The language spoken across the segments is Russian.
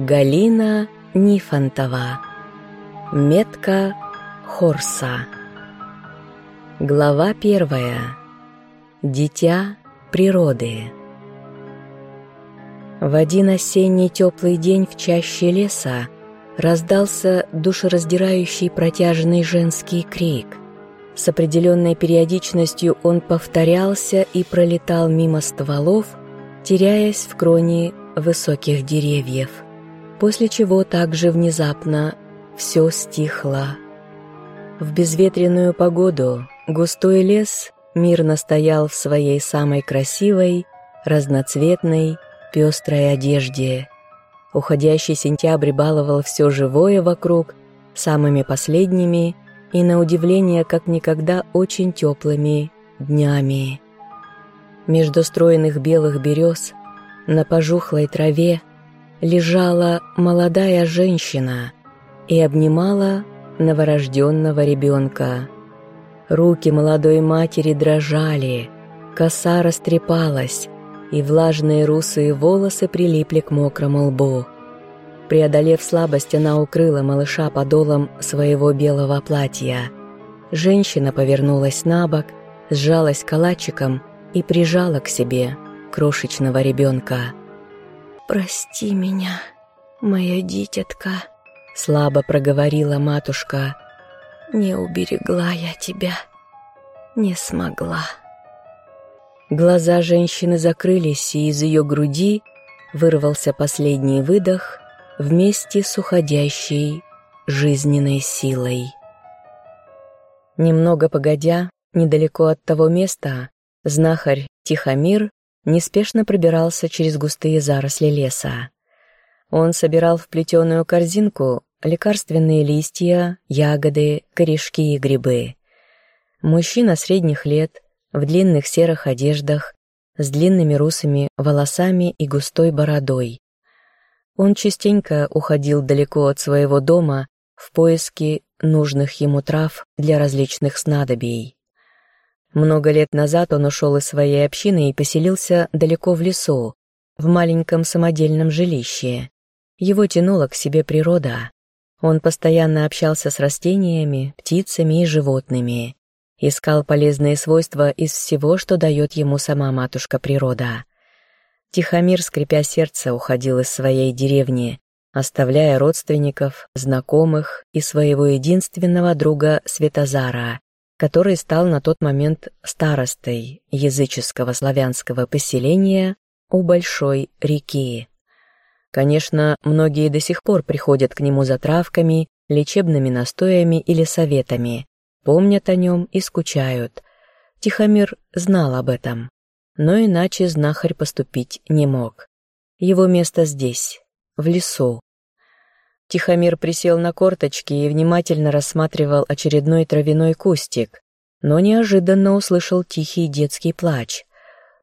Галина Нифонтова. Метка Хорса. Глава первая. Дитя природы. В один осенний теплый день в чаще леса раздался душераздирающий протяжный женский крик. С определенной периодичностью он повторялся и пролетал мимо стволов, теряясь в кроне высоких деревьев после чего также внезапно все стихло. В безветренную погоду густой лес мирно стоял в своей самой красивой, разноцветной, пестрой одежде. Уходящий сентябрь баловал все живое вокруг самыми последними и, на удивление, как никогда очень теплыми днями. Между стройных белых берез на пожухлой траве лежала молодая женщина и обнимала новорожденного ребенка. Руки молодой матери дрожали, коса растрепалась, и влажные русые волосы прилипли к мокрому лбу. Преодолев слабость, она укрыла малыша подолом своего белого платья. Женщина повернулась на бок, сжалась калачиком и прижала к себе крошечного ребенка. «Прости меня, моя дитятка», — слабо проговорила матушка. «Не уберегла я тебя, не смогла». Глаза женщины закрылись, и из ее груди вырвался последний выдох вместе с уходящей жизненной силой. Немного погодя, недалеко от того места, знахарь Тихомир неспешно пробирался через густые заросли леса. Он собирал в плетеную корзинку лекарственные листья, ягоды, корешки и грибы. Мужчина средних лет, в длинных серых одеждах, с длинными русыми волосами и густой бородой. Он частенько уходил далеко от своего дома в поиске нужных ему трав для различных снадобий. Много лет назад он ушел из своей общины и поселился далеко в лесу, в маленьком самодельном жилище. Его тянула к себе природа. Он постоянно общался с растениями, птицами и животными. Искал полезные свойства из всего, что дает ему сама матушка природа. Тихомир, скрипя сердце, уходил из своей деревни, оставляя родственников, знакомых и своего единственного друга Светозара, который стал на тот момент старостой языческого славянского поселения у Большой реки. Конечно, многие до сих пор приходят к нему за травками, лечебными настоями или советами, помнят о нем и скучают. Тихомир знал об этом, но иначе знахарь поступить не мог. Его место здесь, в лесу, Тихомир присел на корточки и внимательно рассматривал очередной травяной кустик, но неожиданно услышал тихий детский плач.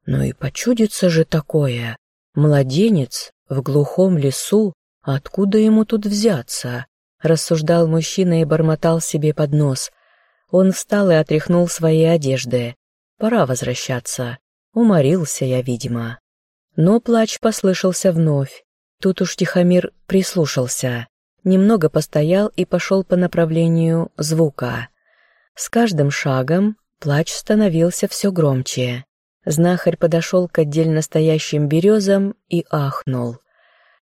Ну и почудится же такое. Младенец в глухом лесу, откуда ему тут взяться? Рассуждал мужчина и бормотал себе под нос. Он встал и отряхнул свои одежды. Пора возвращаться. Уморился я, видимо. Но плач послышался вновь. Тут уж Тихомир прислушался немного постоял и пошел по направлению звука. С каждым шагом плач становился все громче. Знахарь подошел к отдельно стоящим березам и ахнул.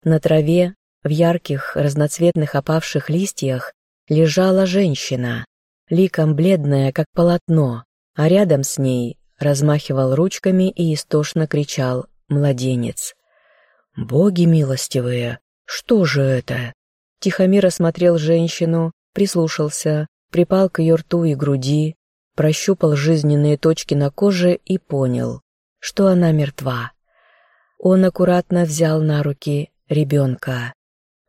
На траве, в ярких, разноцветных опавших листьях, лежала женщина, ликом бледная, как полотно, а рядом с ней размахивал ручками и истошно кричал младенец. «Боги милостивые, что же это?» Тихомир осмотрел женщину, прислушался, припал к ее рту и груди, прощупал жизненные точки на коже и понял, что она мертва. Он аккуратно взял на руки ребенка.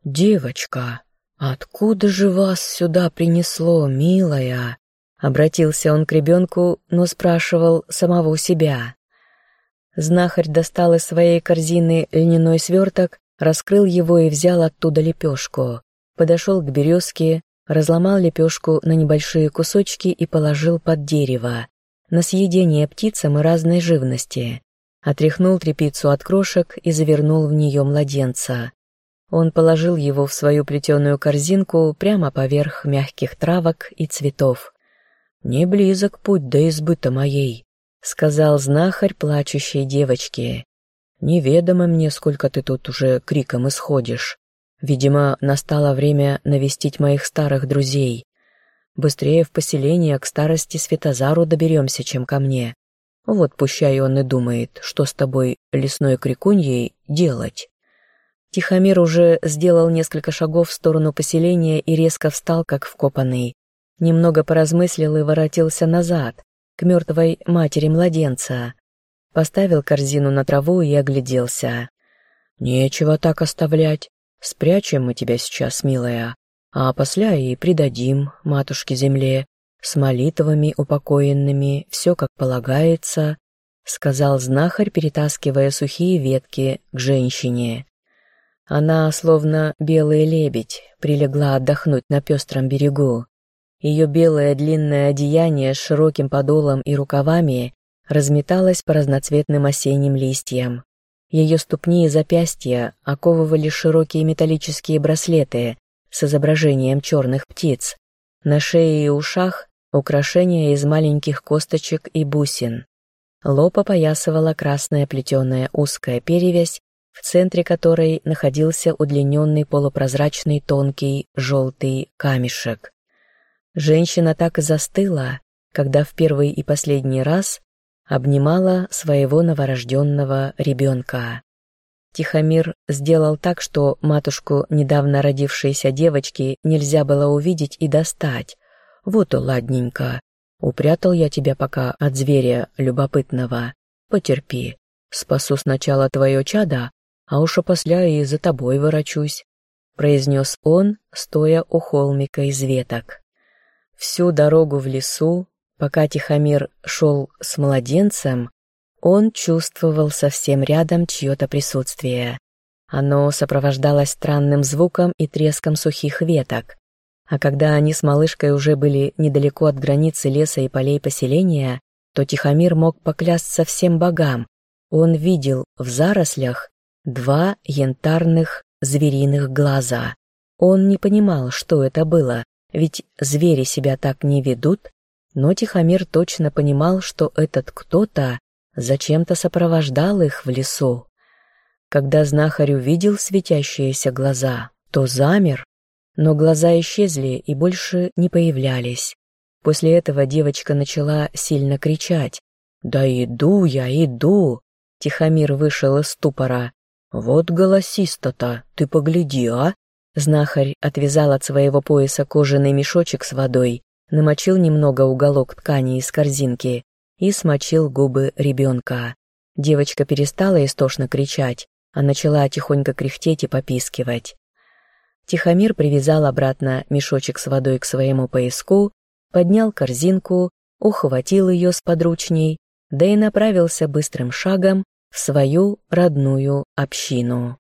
«Девочка, откуда же вас сюда принесло, милая?» Обратился он к ребенку, но спрашивал самого себя. Знахарь достал из своей корзины льняной сверток раскрыл его и взял оттуда лепешку. Подошел к березке, разломал лепешку на небольшие кусочки и положил под дерево, на съедение птицам и разной живности. Отряхнул трепицу от крошек и завернул в нее младенца. Он положил его в свою плетеную корзинку прямо поверх мягких травок и цветов. «Не близок путь до избыта моей», — сказал знахарь плачущей девочке. «Неведомо мне, сколько ты тут уже криком исходишь. Видимо, настало время навестить моих старых друзей. Быстрее в поселение к старости Светозару доберемся, чем ко мне. Вот пущай он и думает, что с тобой, лесной крикуньей, делать». Тихомир уже сделал несколько шагов в сторону поселения и резко встал, как вкопанный. Немного поразмыслил и воротился назад, к мертвой матери младенца. Поставил корзину на траву и огляделся. «Нечего так оставлять. Спрячем мы тебя сейчас, милая, а после и придадим матушке земле, с молитвами упокоенными, все как полагается», — сказал знахарь, перетаскивая сухие ветки к женщине. Она, словно белый лебедь, прилегла отдохнуть на пестром берегу. Ее белое длинное одеяние с широким подолом и рукавами разметалось по разноцветным осенним листьям. Ее ступни и запястья оковывали широкие металлические браслеты с изображением черных птиц. На шее и ушах украшения из маленьких косточек и бусин. Лоб опоясывала красная плетеная узкая перевязь в центре которой находился удлиненный полупрозрачный тонкий желтый камешек. Женщина так и застыла, когда в первый и последний раз обнимала своего новорожденного ребенка. Тихомир сделал так, что матушку недавно родившейся девочки нельзя было увидеть и достать. Вот ладненько. Упрятал я тебя пока от зверя любопытного. Потерпи. Спасу сначала твое чадо, а уж опосля и за тобой ворочусь», — произнес он, стоя у холмика из веток. Всю дорогу в лесу, пока Тихомир шел с младенцем, он чувствовал совсем рядом чье-то присутствие. Оно сопровождалось странным звуком и треском сухих веток. А когда они с малышкой уже были недалеко от границы леса и полей поселения, то Тихомир мог поклясться всем богам. Он видел в зарослях Два янтарных звериных глаза. Он не понимал, что это было, ведь звери себя так не ведут, но Тихомир точно понимал, что этот кто-то зачем-то сопровождал их в лесу. Когда знахарь увидел светящиеся глаза, то замер, но глаза исчезли и больше не появлялись. После этого девочка начала сильно кричать. «Да иду я, иду!» Тихомир вышел из ступора. «Вот голосисто-то, ты погляди, а!» Знахарь отвязал от своего пояса кожаный мешочек с водой, намочил немного уголок ткани из корзинки и смочил губы ребенка. Девочка перестала истошно кричать, а начала тихонько кряхтеть и попискивать. Тихомир привязал обратно мешочек с водой к своему пояску, поднял корзинку, ухватил ее с подручней, да и направился быстрым шагом в свою родную общину.